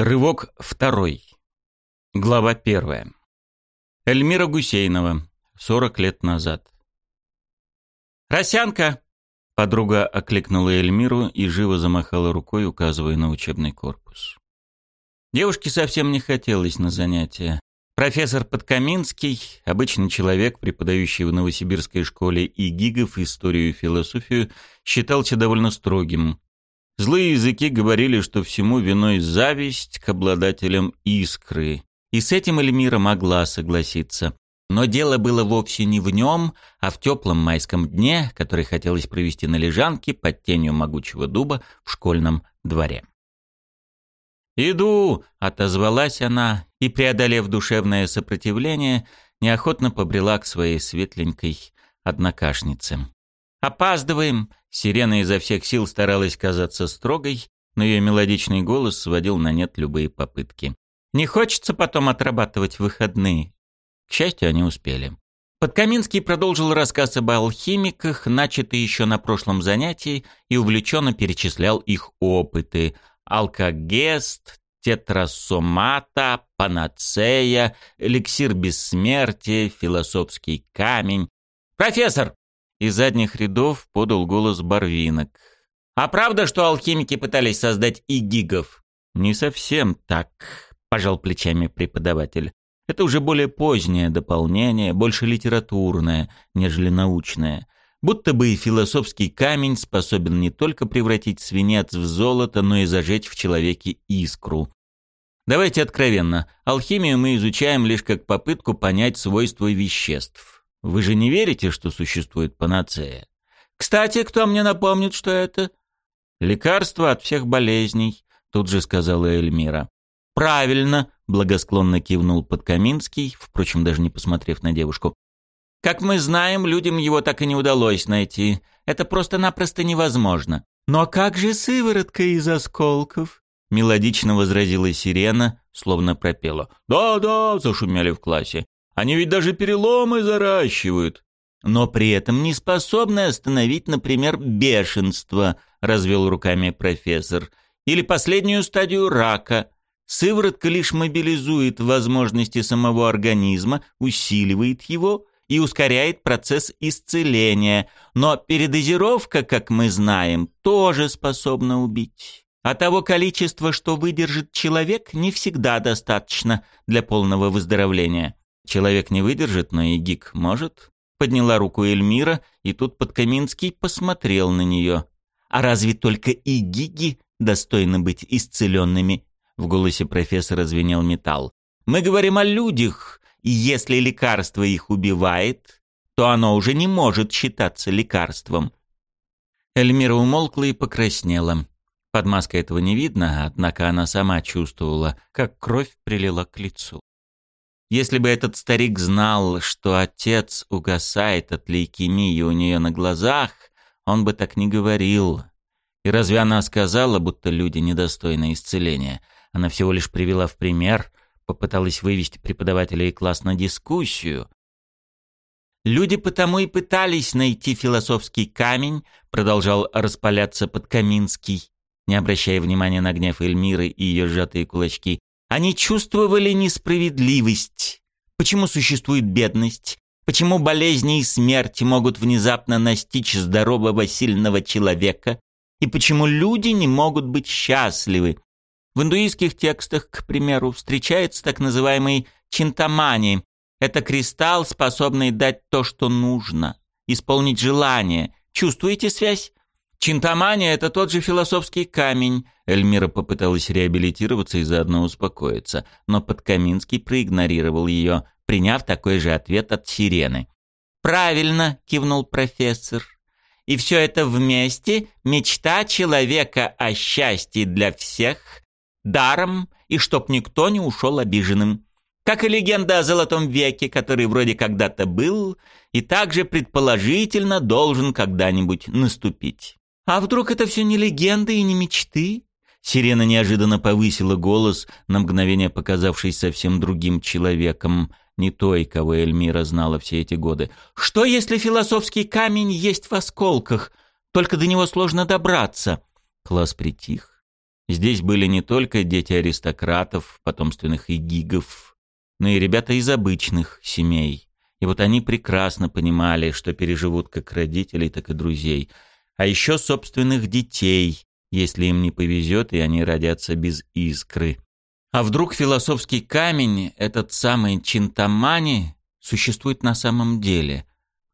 Рывок второй. Глава первая. Эльмира Гусейнова. 40 лет назад. «Росянка!» Подруга окликнула Эльмиру и живо замахала рукой, указывая на учебный корпус. Девушке совсем не хотелось на занятия. Профессор Подкаминский, обычный человек, преподающий в Новосибирской школе и гигов историю и философию, считался довольно строгим. Злые языки говорили, что всему виной зависть к обладателям искры. И с этим Эльмира могла согласиться. Но дело было вовсе не в нем, а в теплом майском дне, который хотелось провести на лежанке под тенью могучего дуба в школьном дворе. «Иду!» — отозвалась она и, преодолев душевное сопротивление, неохотно побрела к своей светленькой однокашнице. «Опаздываем!» Сирена изо всех сил старалась казаться строгой, но ее мелодичный голос сводил на нет любые попытки. «Не хочется потом отрабатывать выходные». К счастью, они успели. Подкаминский продолжил рассказ об алхимиках, начатый еще на прошлом занятии, и увлеченно перечислял их опыты. Алкогест, тетрасомата, панацея, эликсир бессмертия, философский камень. «Профессор, из задних рядов подал голос Барвинок. «А правда, что алхимики пытались создать и гигов?» «Не совсем так», — пожал плечами преподаватель. «Это уже более позднее дополнение, больше литературное, нежели научное. Будто бы и философский камень способен не только превратить свинец в золото, но и зажечь в человеке искру. Давайте откровенно, алхимию мы изучаем лишь как попытку понять свойства веществ. Вы же не верите, что существует панацея? Кстати, кто мне напомнит, что это? Лекарство от всех болезней, тут же сказала Эльмира. Правильно, благосклонно кивнул Подкаминский, впрочем, даже не посмотрев на девушку. Как мы знаем, людям его так и не удалось найти. Это просто-напросто невозможно. Но как же сыворотка из осколков? Мелодично возразила сирена, словно пропела. «Да-да», — зашумели в классе. Они ведь даже переломы заращивают. Но при этом не способны остановить, например, бешенство, развел руками профессор, или последнюю стадию рака. Сыворотка лишь мобилизует возможности самого организма, усиливает его и ускоряет процесс исцеления, но передозировка, как мы знаем, тоже способна убить. А того количества, что выдержит человек, не всегда достаточно для полного выздоровления. Человек не выдержит, но и гик может. Подняла руку Эльмира, и тут Подкаминский посмотрел на нее. А разве только и гиги достойны быть исцеленными? В голосе профессора звенел металл. Мы говорим о людях, и если лекарство их убивает, то оно уже не может считаться лекарством. Эльмира умолкла и покраснела. Под маской этого не видно, однако она сама чувствовала, как кровь прилила к лицу. Если бы этот старик знал, что отец угасает от лейкемии у нее на глазах, он бы так не говорил. И разве она сказала, будто люди недостойны исцеления? Она всего лишь привела в пример, попыталась вывести преподавателя и класс на дискуссию. «Люди потому и пытались найти философский камень», продолжал распаляться Подкаминский, не обращая внимания на гнев Эльмиры и ее сжатые кулачки. Они чувствовали несправедливость. Почему существует бедность? Почему болезни и смерть могут внезапно настичь здорового сильного человека? И почему люди не могут быть счастливы? В индуистских текстах, к примеру, встречается так называемый чинтамани. Это кристалл, способный дать то, что нужно, исполнить желание. Чувствуете связь? Чинтамания — это тот же философский камень. Эльмира попыталась реабилитироваться и заодно успокоиться, но Подкаминский проигнорировал ее, приняв такой же ответ от сирены. «Правильно», — кивнул профессор. «И все это вместе — мечта человека о счастье для всех, даром, и чтоб никто не ушел обиженным. Как и легенда о Золотом веке, который вроде когда-то был, и также предположительно должен когда-нибудь наступить». А вдруг это все не легенды и не мечты? Сирена неожиданно повысила голос, на мгновение показавшись совсем другим человеком, не той, кого Эльмира знала все эти годы. «Что, если философский камень есть в осколках? Только до него сложно добраться». Класс притих. Здесь были не только дети аристократов, потомственных игигов, но и ребята из обычных семей. И вот они прекрасно понимали, что переживут как родителей, так и друзей. А еще собственных детей, если им не повезет, и они родятся без искры. А вдруг философский камень, этот самый Чинтамани, существует на самом деле?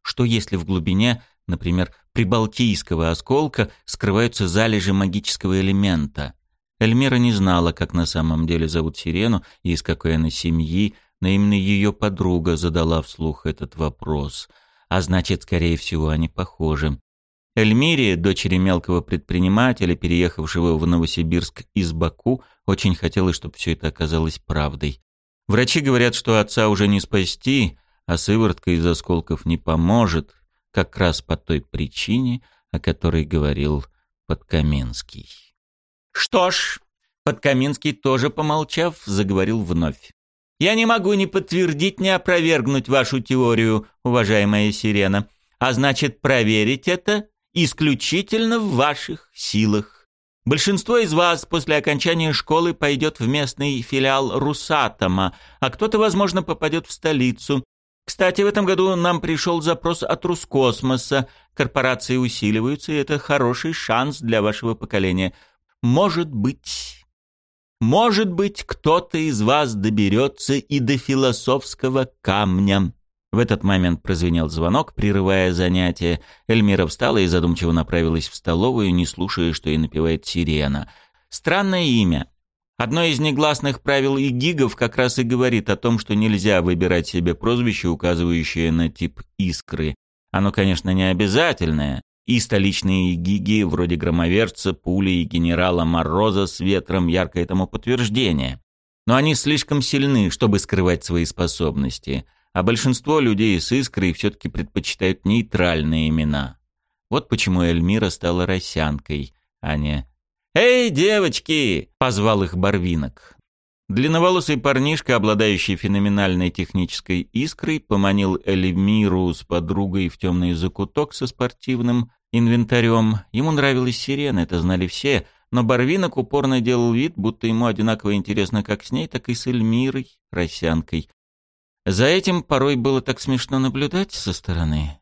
Что если в глубине, например, прибалтийского осколка скрываются залежи магического элемента? Эльмира не знала, как на самом деле зовут Сирену и из какой она семьи, но именно ее подруга задала вслух этот вопрос. А значит, скорее всего, они похожи. Эльмире, дочери мелкого предпринимателя, переехавшего в Новосибирск из Баку, очень хотелось, чтобы все это оказалось правдой. Врачи говорят, что отца уже не спасти, а сыворотка из осколков не поможет, как раз по той причине, о которой говорил Подкаменский. «Что ж», — Подкаменский тоже помолчав, заговорил вновь. «Я не могу ни подтвердить, ни опровергнуть вашу теорию, уважаемая Сирена, а значит, проверить это исключительно в ваших силах. Большинство из вас после окончания школы пойдет в местный филиал Русатома, а кто-то, возможно, попадет в столицу. Кстати, в этом году нам пришел запрос от Рускосмоса. Корпорации усиливаются, и это хороший шанс для вашего поколения. Может быть... Может быть, кто-то из вас доберется и до философского камня. В этот момент прозвенел звонок, прерывая занятие. Эльмира встала и задумчиво направилась в столовую, не слушая, что ей напевает сирена. Странное имя. Одно из негласных правил и гигов как раз и говорит о том, что нельзя выбирать себе прозвище, указывающее на тип искры. Оно, конечно, не обязательное. И столичные гиги, вроде громоверца, пули и генерала Мороза с ветром, ярко этому подтверждение. Но они слишком сильны, чтобы скрывать свои способности а большинство людей с искрой все-таки предпочитают нейтральные имена. Вот почему Эльмира стала росянкой, а не «Эй, девочки!» — позвал их Барвинок. Длинноволосый парнишка, обладающий феноменальной технической искрой, поманил Эльмиру с подругой в темный закуток со спортивным инвентарем. Ему нравилась сирена, это знали все, но Барвинок упорно делал вид, будто ему одинаково интересно как с ней, так и с Эльмирой, росянкой. За этим порой было так смешно наблюдать со стороны.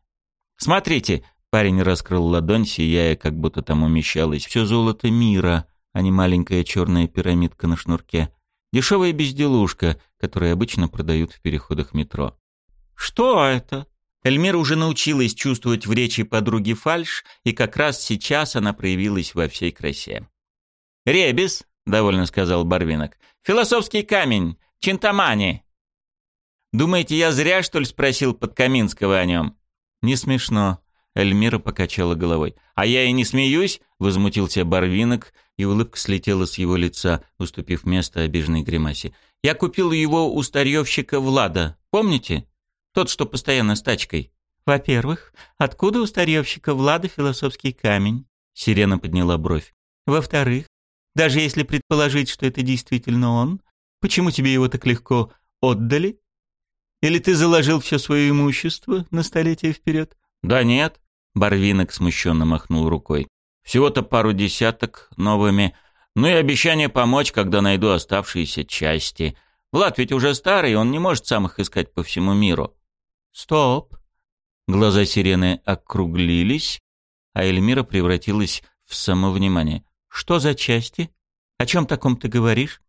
«Смотрите!» — парень раскрыл ладонь, сияя, как будто там умещалось все золото мира, а не маленькая черная пирамидка на шнурке. Дешевая безделушка, которую обычно продают в переходах метро. «Что это?» Эльмира уже научилась чувствовать в речи подруги фальш, и как раз сейчас она проявилась во всей красе. «Ребис», — довольно сказал Барвинок, — «философский камень, Чинтамани». Думаете, я зря, что ли, спросил Подкаминского о нем?» «Не смешно», — Эльмира покачала головой. «А я и не смеюсь», — возмутился Барвинок, и улыбка слетела с его лица, уступив место обиженной гримасе. «Я купил его у старьевщика Влада, помните? Тот, что постоянно с тачкой». «Во-первых, откуда у старьевщика Влада философский камень?» Сирена подняла бровь. «Во-вторых, даже если предположить, что это действительно он, почему тебе его так легко отдали?» Или ты заложил все свое имущество на столетие вперед? Да нет. Барвинок смущенно махнул рукой. Всего-то пару десяток новыми. Ну и обещание помочь, когда найду оставшиеся части. Влад ведь уже старый, он не может сам их искать по всему миру. Стоп. Глаза сирены округлились, а Эльмира превратилась в самовнимание. Что за части? О чем таком ты говоришь?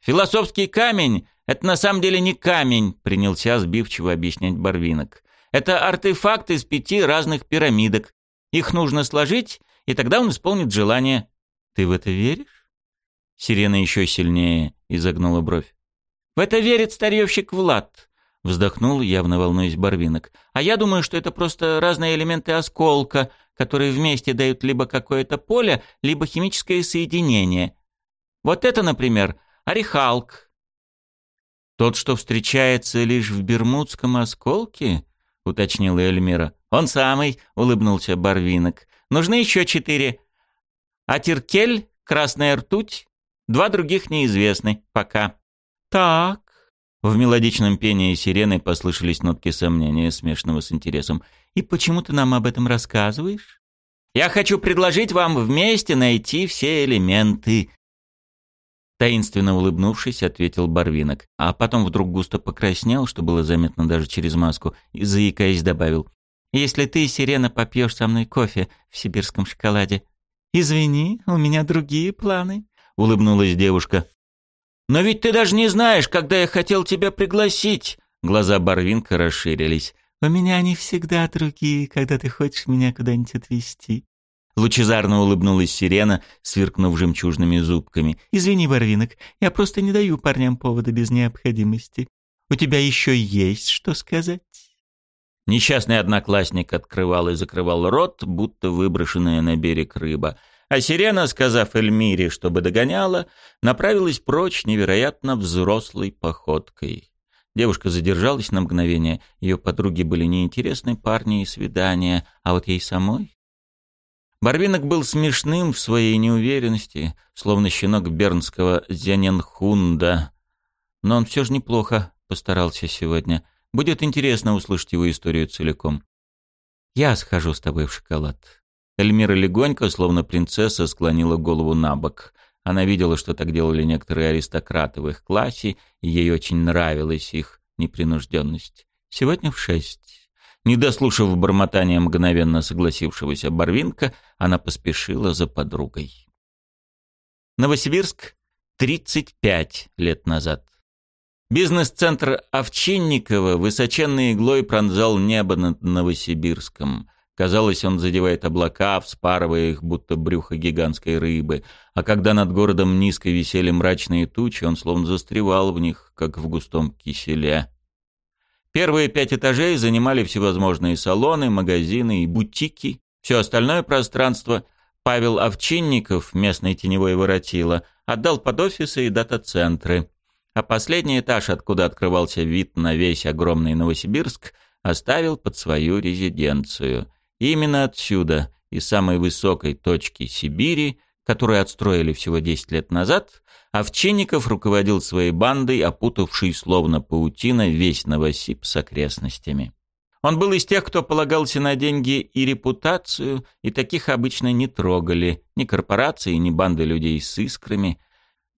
Философский камень «Это на самом деле не камень», — принялся сбивчиво объяснять Барвинок. «Это артефакт из пяти разных пирамидок. Их нужно сложить, и тогда он исполнит желание». «Ты в это веришь?» Сирена еще сильнее изогнула бровь. «В это верит старьевщик Влад», — вздохнул, явно волнуясь Барвинок. «А я думаю, что это просто разные элементы осколка, которые вместе дают либо какое-то поле, либо химическое соединение. Вот это, например, орехалк, «Тот, что встречается лишь в Бермудском осколке?» — уточнила Эльмира. «Он самый», — улыбнулся Барвинок. «Нужны еще четыре. Атиркель, Красная ртуть, два других неизвестны. Пока». «Так». В мелодичном пении сирены послышались нотки сомнения, смешанного с интересом. «И почему ты нам об этом рассказываешь?» «Я хочу предложить вам вместе найти все элементы», Таинственно улыбнувшись, ответил Барвинок, а потом вдруг густо покраснел, что было заметно даже через маску, и заикаясь добавил. «Если ты, Сирена, попьешь со мной кофе в сибирском шоколаде...» «Извини, у меня другие планы», — улыбнулась девушка. «Но ведь ты даже не знаешь, когда я хотел тебя пригласить!» Глаза Барвинка расширились. «У меня они всегда другие, когда ты хочешь меня куда-нибудь отвезти». Лучезарно улыбнулась сирена, сверкнув жемчужными зубками. «Извини, Барвинок, я просто не даю парням повода без необходимости. У тебя еще есть что сказать?» Несчастный одноклассник открывал и закрывал рот, будто выброшенная на берег рыба. А сирена, сказав Эльмире, чтобы догоняла, направилась прочь невероятно взрослой походкой. Девушка задержалась на мгновение, ее подруги были неинтересны парни и свидания, а вот ей самой Барвинок был смешным в своей неуверенности, словно щенок бернского Зяненхунда. Но он все же неплохо постарался сегодня. Будет интересно услышать его историю целиком. «Я схожу с тобой в шоколад». Эльмира легонько, словно принцесса, склонила голову на бок. Она видела, что так делали некоторые аристократы в их классе, и ей очень нравилась их непринужденность. «Сегодня в шесть». Не дослушав бормотания мгновенно согласившегося Барвинка, она поспешила за подругой. Новосибирск, 35 лет назад. Бизнес-центр Овчинникова высоченной иглой пронзал небо над Новосибирском. Казалось, он задевает облака, вспарывая их, будто брюхо гигантской рыбы. А когда над городом низко висели мрачные тучи, он словно застревал в них, как в густом киселе. Первые пять этажей занимали всевозможные салоны, магазины и бутики. Все остальное пространство Павел Овчинников, местный теневой воротила, отдал под офисы и дата-центры. А последний этаж, откуда открывался вид на весь огромный Новосибирск, оставил под свою резиденцию. И именно отсюда, из самой высокой точки Сибири, которую отстроили всего 10 лет назад, Овчинников руководил своей бандой, опутавшей словно паутина весь Новосиб с окрестностями. Он был из тех, кто полагался на деньги и репутацию, и таких обычно не трогали ни корпорации, ни банды людей с искрами,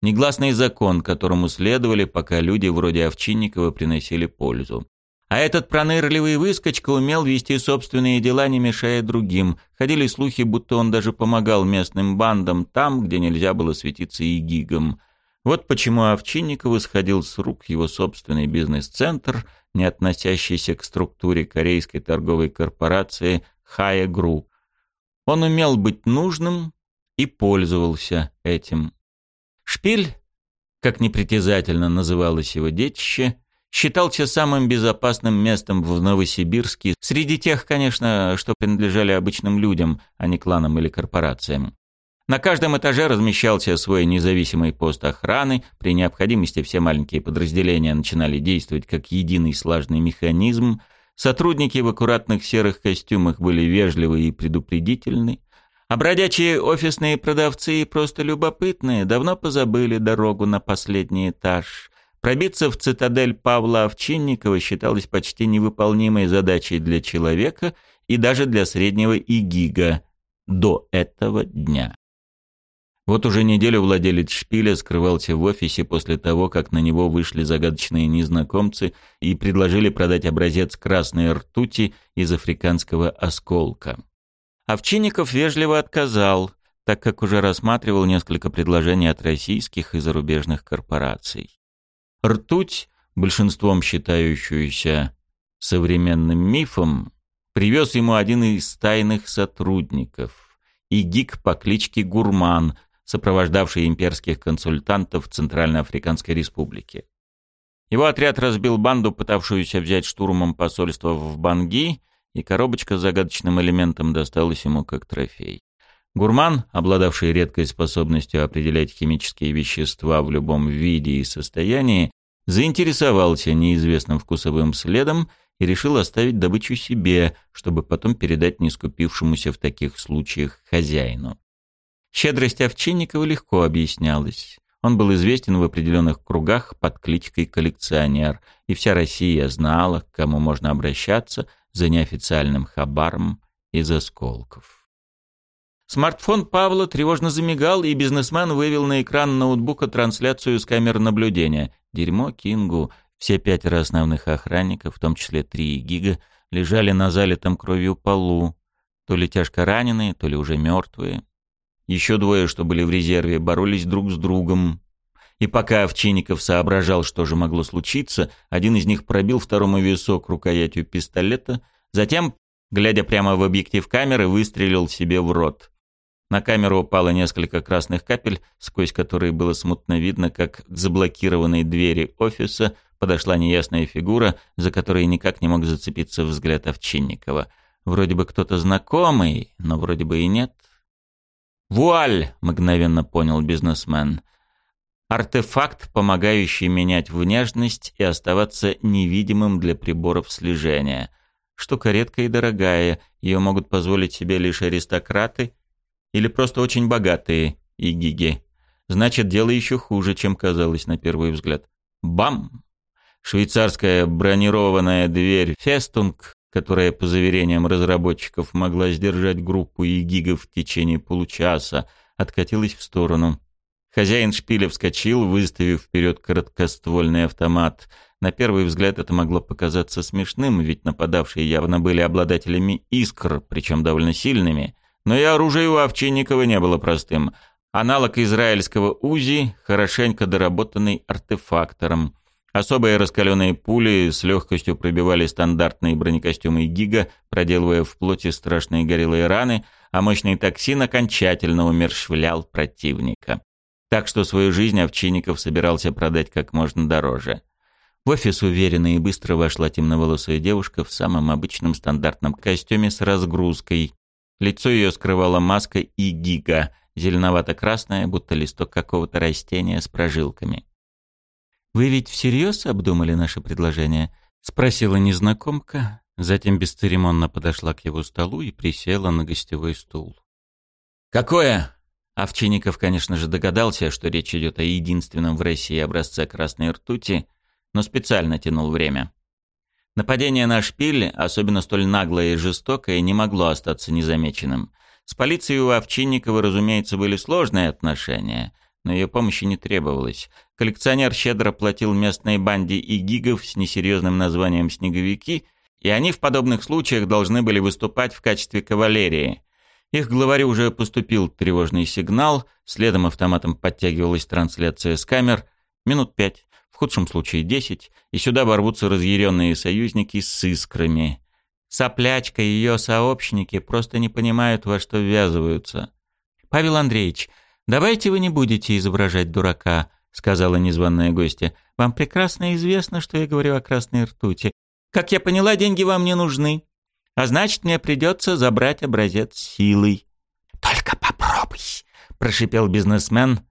негласный закон, которому следовали, пока люди вроде Овчинникова приносили пользу. А этот пронырливый выскочка умел вести собственные дела, не мешая другим. Ходили слухи, будто он даже помогал местным бандам там, где нельзя было светиться и гигам. Вот почему Овчинникову сходил с рук его собственный бизнес-центр, не относящийся к структуре корейской торговой корпорации Хая Гру. Он умел быть нужным и пользовался этим. Шпиль, как непритязательно называлось его детище, считался самым безопасным местом в Новосибирске, среди тех, конечно, что принадлежали обычным людям, а не кланам или корпорациям. На каждом этаже размещался свой независимый пост охраны, при необходимости все маленькие подразделения начинали действовать как единый слаженный механизм, сотрудники в аккуратных серых костюмах были вежливы и предупредительны, а бродячие офисные продавцы и просто любопытные давно позабыли дорогу на последний этаж, Пробиться в цитадель Павла Овчинникова считалось почти невыполнимой задачей для человека и даже для среднего игига до этого дня. Вот уже неделю владелец шпиля скрывался в офисе после того, как на него вышли загадочные незнакомцы и предложили продать образец красной ртути из африканского осколка. Овчинников вежливо отказал, так как уже рассматривал несколько предложений от российских и зарубежных корпораций. Ртуть, большинством считающуюся современным мифом, привез ему один из тайных сотрудников, игик по кличке Гурман, сопровождавший имперских консультантов Центральноафриканской Республике. Его отряд разбил банду, пытавшуюся взять штурмом посольство в Банги, и коробочка с загадочным элементом досталась ему как трофей. Гурман, обладавший редкой способностью определять химические вещества в любом виде и состоянии, заинтересовался неизвестным вкусовым следом и решил оставить добычу себе, чтобы потом передать нескупившемуся в таких случаях хозяину. Щедрость Овчинникова легко объяснялась. Он был известен в определенных кругах под кличкой «коллекционер», и вся Россия знала, к кому можно обращаться за неофициальным хабаром из осколков. Смартфон Павла тревожно замигал, и бизнесмен вывел на экран ноутбука трансляцию с камер наблюдения. Дерьмо Кингу. Все пятеро основных охранников, в том числе три гига, лежали на залитом кровью полу. То ли тяжко раненые, то ли уже мертвые. Еще двое, что были в резерве, боролись друг с другом. И пока Овчинников соображал, что же могло случиться, один из них пробил второму висок рукоятью пистолета, затем, глядя прямо в объектив камеры, выстрелил себе в рот. На камеру упало несколько красных капель, сквозь которые было смутно видно, как к заблокированной двери офиса подошла неясная фигура, за которой никак не мог зацепиться взгляд Овчинникова. Вроде бы кто-то знакомый, но вроде бы и нет. «Вуаль!» — мгновенно понял бизнесмен. «Артефакт, помогающий менять внешность и оставаться невидимым для приборов слежения. Штука редкая и дорогая, ее могут позволить себе лишь аристократы — или просто очень богатые и гиги. Значит, дело еще хуже, чем казалось на первый взгляд. Бам! Швейцарская бронированная дверь «Фестунг», которая, по заверениям разработчиков, могла сдержать группу и гигов в течение получаса, откатилась в сторону. Хозяин шпиля вскочил, выставив вперед короткоствольный автомат. На первый взгляд это могло показаться смешным, ведь нападавшие явно были обладателями искр, причем довольно сильными. Но и оружие у Овчинникова не было простым. Аналог израильского УЗИ, хорошенько доработанный артефактором. Особые раскаленные пули с легкостью пробивали стандартные бронекостюмы Гига, проделывая в плоти страшные горелые раны, а мощный токсин окончательно умерщвлял противника. Так что свою жизнь Овчинников собирался продать как можно дороже. В офис уверенно и быстро вошла темноволосая девушка в самом обычном стандартном костюме с разгрузкой, Лицо ее скрывала маска и гига, зеленовато-красная, будто листок какого-то растения с прожилками. «Вы ведь всерьез обдумали наше предложение?» — спросила незнакомка, затем бесцеремонно подошла к его столу и присела на гостевой стул. «Какое?» Овчинников, конечно же, догадался, что речь идет о единственном в России образце красной ртути, но специально тянул время. Нападение на шпиль, особенно столь наглое и жестокое, не могло остаться незамеченным. С полицией у Овчинникова, разумеется, были сложные отношения, но ее помощи не требовалось. Коллекционер щедро платил местной банде и гигов с несерьезным названием «Снеговики», и они в подобных случаях должны были выступать в качестве кавалерии. Их главарю уже поступил тревожный сигнал, следом автоматом подтягивалась трансляция с камер. Минут пять худшем случае десять, и сюда ворвутся разъяренные союзники с искрами. Соплячка и ее сообщники просто не понимают, во что ввязываются. «Павел Андреевич, давайте вы не будете изображать дурака», — сказала незваная гостья. «Вам прекрасно известно, что я говорю о красной ртути. Как я поняла, деньги вам не нужны. А значит, мне придется забрать образец силой». «Только попробуй», — прошипел бизнесмен,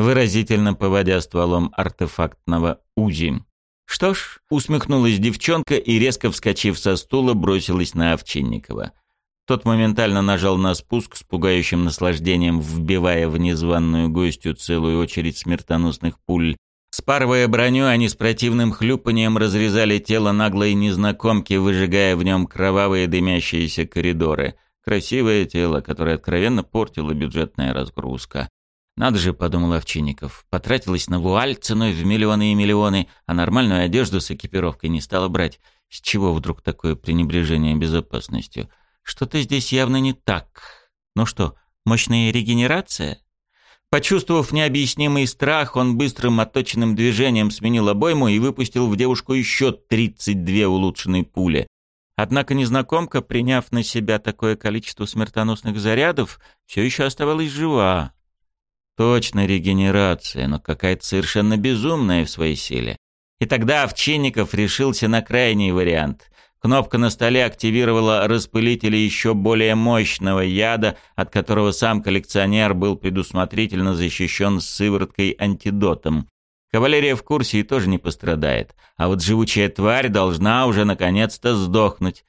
выразительно поводя стволом артефактного УЗИ. «Что ж», — усмехнулась девчонка и, резко вскочив со стула, бросилась на Овчинникова. Тот моментально нажал на спуск с пугающим наслаждением, вбивая в незваную гостью целую очередь смертоносных пуль. Спарывая броню, они с противным хлюпанием разрезали тело наглой незнакомки, выжигая в нем кровавые дымящиеся коридоры. Красивое тело, которое откровенно портила бюджетная разгрузка. Надо же, подумал Овчинников, потратилась на вуаль ценой в миллионы и миллионы, а нормальную одежду с экипировкой не стала брать. С чего вдруг такое пренебрежение безопасностью? Что-то здесь явно не так. Ну что, мощная регенерация? Почувствовав необъяснимый страх, он быстрым отточенным движением сменил обойму и выпустил в девушку еще 32 улучшенные пули. Однако незнакомка, приняв на себя такое количество смертоносных зарядов, все еще оставалась жива. Точно регенерация, но какая-то совершенно безумная в своей силе. И тогда Овчинников решился на крайний вариант. Кнопка на столе активировала распылители еще более мощного яда, от которого сам коллекционер был предусмотрительно защищен сывороткой-антидотом. Кавалерия в курсе и тоже не пострадает. А вот живучая тварь должна уже наконец-то сдохнуть.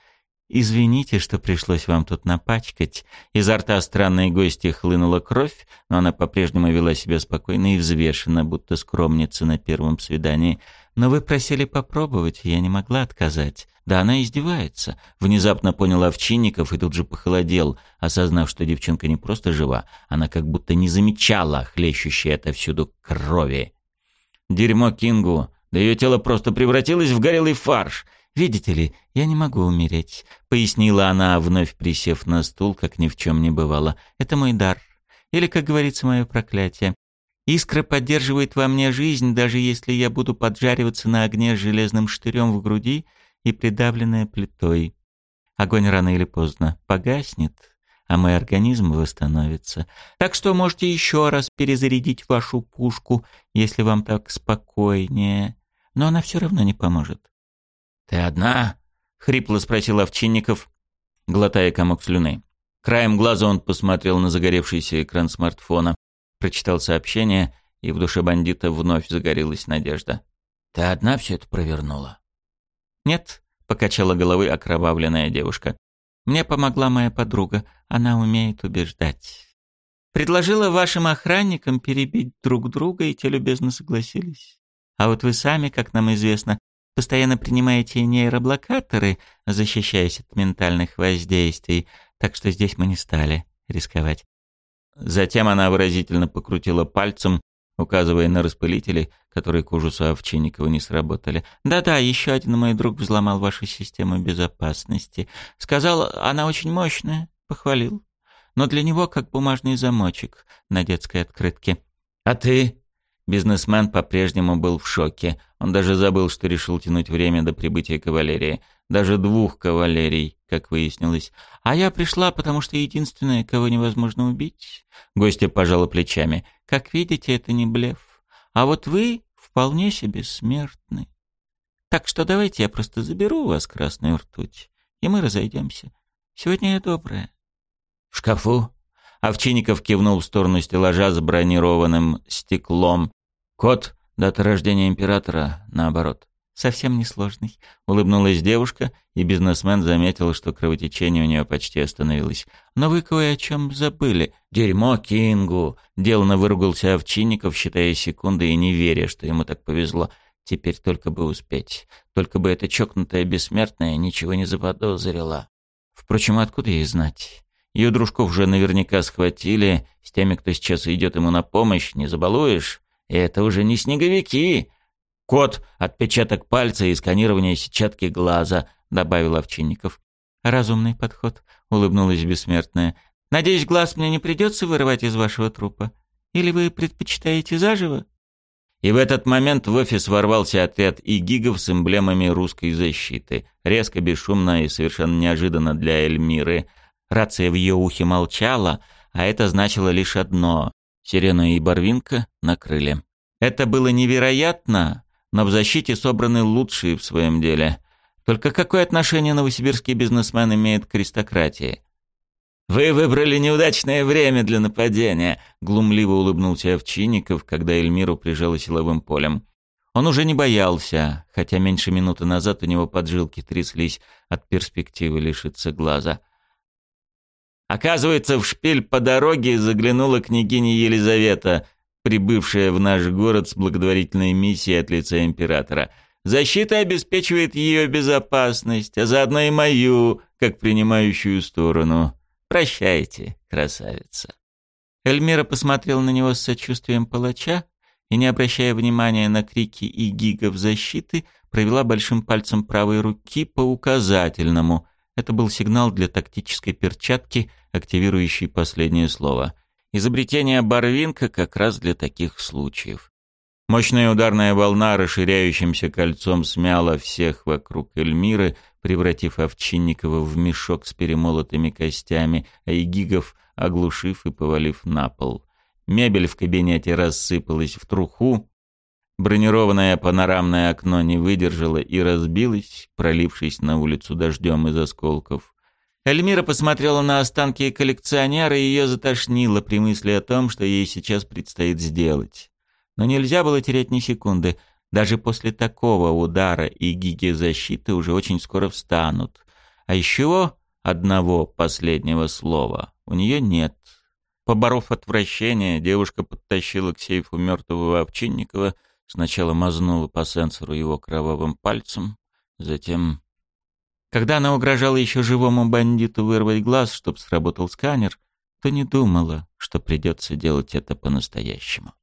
«Извините, что пришлось вам тут напачкать». Изо рта странной гости хлынула кровь, но она по-прежнему вела себя спокойно и взвешенно, будто скромница на первом свидании. «Но вы просили попробовать, я не могла отказать». Да она издевается. Внезапно понял Овчинников и тут же похолодел, осознав, что девчонка не просто жива, она как будто не замечала хлещущей отовсюду крови. Дерьмо Кингу, да ее тело просто превратилось в горелый фарш — «Видите ли, я не могу умереть», — пояснила она, вновь присев на стул, как ни в чем не бывало. «Это мой дар. Или, как говорится, мое проклятие. Искра поддерживает во мне жизнь, даже если я буду поджариваться на огне с железным штырем в груди и придавленная плитой. Огонь рано или поздно погаснет, а мой организм восстановится. Так что можете еще раз перезарядить вашу пушку, если вам так спокойнее. Но она все равно не поможет. «Ты одна?» — хрипло спросил Овчинников, глотая комок слюны. Краем глаза он посмотрел на загоревшийся экран смартфона, прочитал сообщение, и в душе бандита вновь загорелась надежда. «Ты одна все это провернула?» «Нет», — покачала головой окровавленная девушка. «Мне помогла моя подруга. Она умеет убеждать. Предложила вашим охранникам перебить друг друга, и те любезно согласились. А вот вы сами, как нам известно, постоянно принимаете нейроблокаторы, защищаясь от ментальных воздействий, так что здесь мы не стали рисковать. Затем она выразительно покрутила пальцем, указывая на распылители, которые к ужасу Овчинникова не сработали. «Да-да, еще один мой друг взломал вашу систему безопасности. Сказал, она очень мощная, похвалил. Но для него как бумажный замочек на детской открытке». «А ты?» Бизнесмен по-прежнему был в шоке. Он даже забыл, что решил тянуть время до прибытия кавалерии. Даже двух кавалерий, как выяснилось. А я пришла, потому что единственное, кого невозможно убить. Гостья пожала плечами. Как видите, это не блеф. А вот вы вполне себе смертны. Так что давайте я просто заберу у вас красную ртуть, и мы разойдемся. Сегодня я добрая. В шкафу? Овчинников кивнул в сторону стеллажа с бронированным стеклом. «Код, дата рождения императора, наоборот». «Совсем несложный», — улыбнулась девушка, и бизнесмен заметил, что кровотечение у нее почти остановилось. «Но вы кое о чем забыли». «Дерьмо Кингу!» — деланно выругался Овчинников, считая секунды и не веря, что ему так повезло. Теперь только бы успеть. Только бы эта чокнутая бессмертная ничего не заподозрила. Впрочем, откуда ей знать? Ее дружков уже наверняка схватили, с теми, кто сейчас идет ему на помощь, не забалуешь. И это уже не снеговики. Код, отпечаток пальца и сканирование сетчатки глаза, добавил Овчинников. Разумный подход, улыбнулась бессмертная. Надеюсь, глаз мне не придется вырывать из вашего трупа. Или вы предпочитаете заживо? И в этот момент в офис ворвался отряд игигов с эмблемами русской защиты. Резко, бесшумно и совершенно неожиданно для Эльмиры – Рация в ее ухе молчала, а это значило лишь одно — Сирена и Барвинка накрыли. Это было невероятно, но в защите собраны лучшие в своем деле. Только какое отношение новосибирский бизнесмен имеет к аристократии? «Вы выбрали неудачное время для нападения», — глумливо улыбнулся Овчинников, когда Эльмиру прижало силовым полем. Он уже не боялся, хотя меньше минуты назад у него поджилки тряслись от перспективы лишиться глаза — Оказывается, в шпиль по дороге заглянула княгиня Елизавета, прибывшая в наш город с благотворительной миссией от лица императора. Защита обеспечивает ее безопасность, а заодно и мою, как принимающую сторону. Прощайте, красавица. Эльмира посмотрела на него с сочувствием палача и, не обращая внимания на крики и гигов защиты, провела большим пальцем правой руки по указательному. Это был сигнал для тактической перчатки — активирующий последнее слово. Изобретение Барвинка как раз для таких случаев. Мощная ударная волна расширяющимся кольцом смяла всех вокруг Эльмиры, превратив Овчинникова в мешок с перемолотыми костями, а Игигов оглушив и повалив на пол. Мебель в кабинете рассыпалась в труху, бронированное панорамное окно не выдержало и разбилось, пролившись на улицу дождем из осколков. Эльмира посмотрела на останки коллекционера, и ее затошнило при мысли о том, что ей сейчас предстоит сделать. Но нельзя было терять ни секунды. Даже после такого удара и гиги защиты уже очень скоро встанут. А еще одного последнего слова у нее нет. Поборов отвращение, девушка подтащила к сейфу мертвого Овчинникова, сначала мазнула по сенсору его кровавым пальцем, затем... Когда она угрожала еще живому бандиту вырвать глаз, чтобы сработал сканер, то не думала, что придется делать это по-настоящему.